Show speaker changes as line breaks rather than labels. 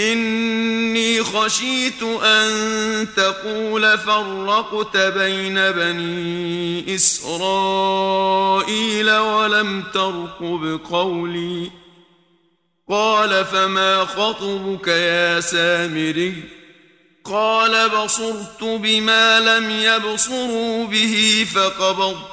إني خشيت أن تقول فرقت بين بني إسرائيل ولم ترقب قولي. قال فما خطبك يا سامري؟ قال بصرت بما لم يبصروا به فقبضت.